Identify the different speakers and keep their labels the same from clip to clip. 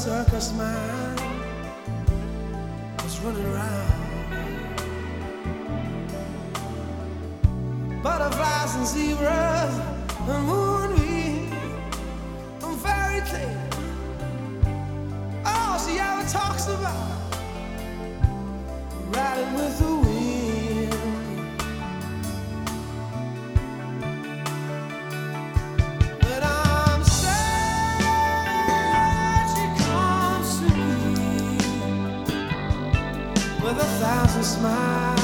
Speaker 1: circus man is running around. Butterflies and zebras and moonbeams and fairy tales. All she ever talks about riding with the thousand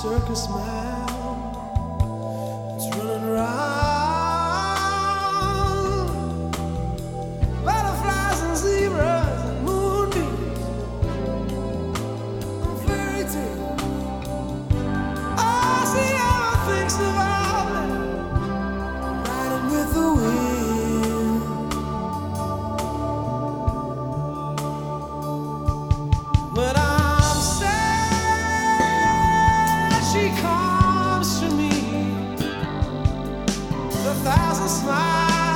Speaker 1: circus man a thousand smiles.